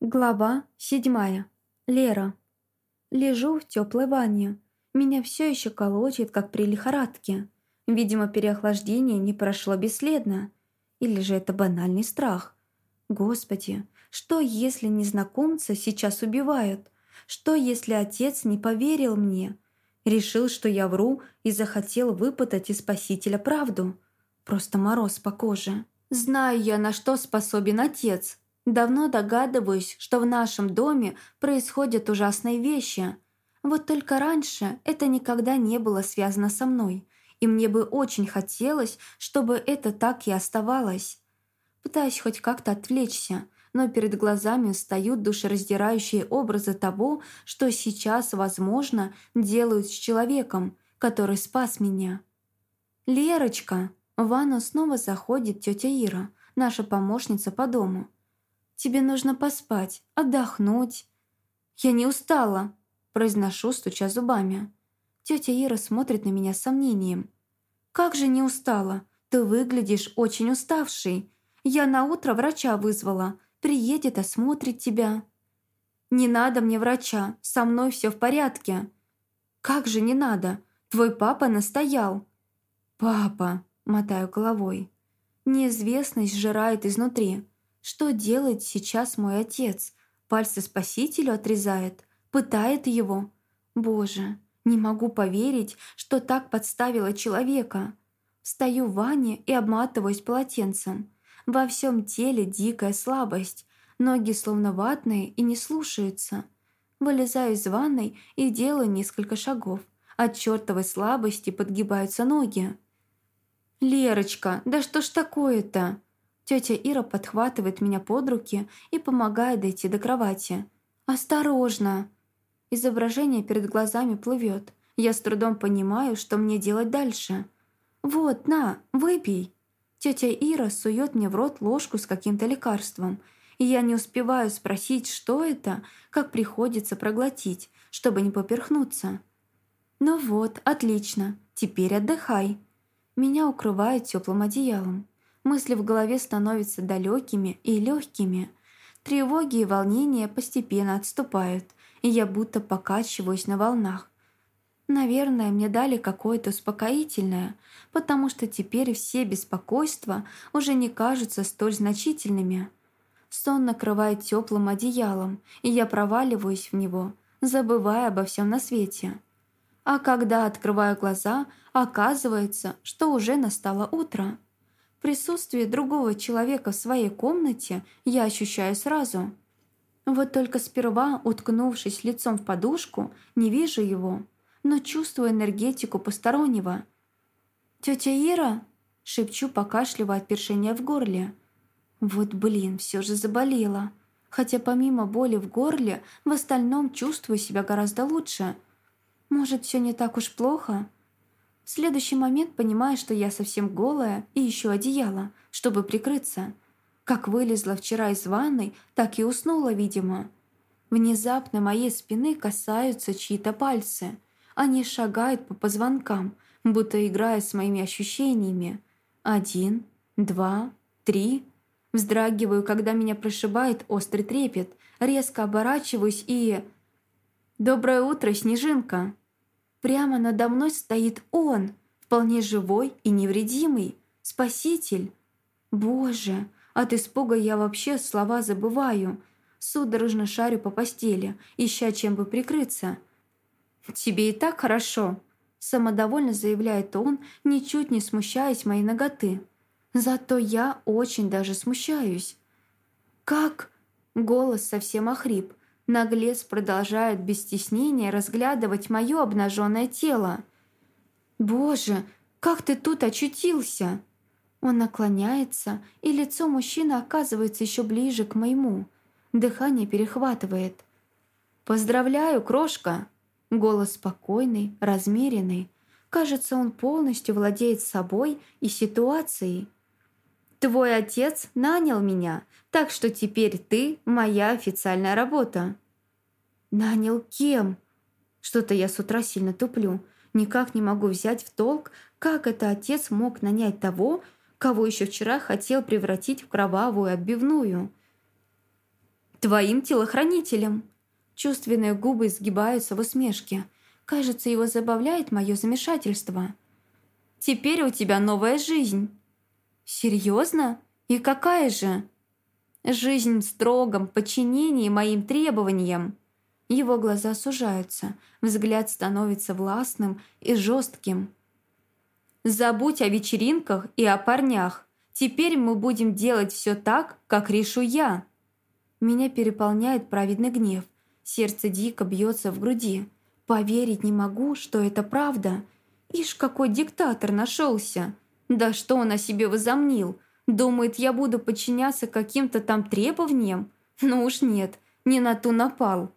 Глава седьмая. Лера. Лежу в теплой ванне. Меня все еще колотит, как при лихорадке. Видимо, переохлаждение не прошло бесследно. Или же это банальный страх. Господи, что если незнакомца сейчас убивают? Что если отец не поверил мне? Решил, что я вру и захотел выпытать из спасителя правду? Просто мороз по коже. Знаю я, на что способен отец. Давно догадываюсь, что в нашем доме происходят ужасные вещи. Вот только раньше это никогда не было связано со мной, и мне бы очень хотелось, чтобы это так и оставалось. Пытаюсь хоть как-то отвлечься, но перед глазами встают душераздирающие образы того, что сейчас, возможно, делают с человеком, который спас меня. «Лерочка!» В ванну снова заходит тетя Ира, наша помощница по дому. Тебе нужно поспать, отдохнуть». «Я не устала», – произношу, стуча зубами. Тетя Ира смотрит на меня с сомнением. «Как же не устала? Ты выглядишь очень уставшей. Я на утро врача вызвала. Приедет, осмотрит тебя». «Не надо мне врача, со мной все в порядке». «Как же не надо? Твой папа настоял». «Папа», – мотаю головой. Неизвестность сжирает изнутри. Что делает сейчас мой отец? Пальцы спасителю отрезает? Пытает его? Боже, не могу поверить, что так подставила человека. Встаю в ванне и обматываюсь полотенцем. Во всем теле дикая слабость. Ноги словно ватные и не слушаются. Вылезаю из ванной и делаю несколько шагов. От чертовой слабости подгибаются ноги. «Лерочка, да что ж такое-то?» Тетя Ира подхватывает меня под руки и помогает дойти до кровати. «Осторожно!» Изображение перед глазами плывет. Я с трудом понимаю, что мне делать дальше. «Вот, на, выпей!» Тетя Ира сует мне в рот ложку с каким-то лекарством, и я не успеваю спросить, что это, как приходится проглотить, чтобы не поперхнуться. «Ну вот, отлично, теперь отдыхай!» Меня укрывают теплым одеялом. Мысли в голове становятся далекими и легкими. Тревоги и волнения постепенно отступают, и я будто покачиваюсь на волнах. Наверное, мне дали какое-то успокоительное, потому что теперь все беспокойства уже не кажутся столь значительными. Сон накрывает теплым одеялом, и я проваливаюсь в него, забывая обо всем на свете. А когда открываю глаза, оказывается, что уже настало утро. Присутствие другого человека в своей комнате я ощущаю сразу. Вот только сперва, уткнувшись лицом в подушку, не вижу его, но чувствую энергетику постороннего. «Тетя Ира?» – шепчу, покашливая от першения в горле. Вот блин, все же заболела. Хотя помимо боли в горле, в остальном чувствую себя гораздо лучше. Может, все не так уж плохо?» В следующий момент понимаю, что я совсем голая и еще одеяло, чтобы прикрыться. Как вылезла вчера из ванной, так и уснула, видимо. Внезапно моей спины касаются чьи-то пальцы. Они шагают по позвонкам, будто играя с моими ощущениями. Один, два, три. Вздрагиваю, когда меня прошибает острый трепет. Резко оборачиваюсь и... «Доброе утро, Снежинка!» Прямо надо мной стоит он, вполне живой и невредимый, спаситель. Боже, от испуга я вообще слова забываю. Судорожно шарю по постели, ища чем бы прикрыться. «Тебе и так хорошо», – самодовольно заявляет он, ничуть не смущаясь моей ноготы. Зато я очень даже смущаюсь. «Как?» – голос совсем охрип. Наглец продолжает без стеснения разглядывать мое обнаженное тело. «Боже, как ты тут очутился?» Он наклоняется, и лицо мужчины оказывается еще ближе к моему. Дыхание перехватывает. «Поздравляю, крошка!» Голос спокойный, размеренный. Кажется, он полностью владеет собой и ситуацией. Твой отец нанял меня, так что теперь ты моя официальная работа». «Нанял кем?» Что-то я с утра сильно туплю. Никак не могу взять в толк, как это отец мог нанять того, кого еще вчера хотел превратить в кровавую отбивную. Твоим телохранителем. Чувственные губы сгибаются в усмешке. Кажется, его забавляет мое замешательство. Теперь у тебя новая жизнь. Серьезно? И какая же? Жизнь в строгом подчинении моим требованиям. Его глаза сужаются, взгляд становится властным и жестким. Забудь о вечеринках и о парнях. Теперь мы будем делать все так, как решу я. Меня переполняет праведный гнев. Сердце дико бьется в груди. Поверить не могу, что это правда. Ишь, какой диктатор нашелся. Да что он о себе возомнил? Думает, я буду подчиняться каким-то там требованиям? Ну уж нет, не на ту напал.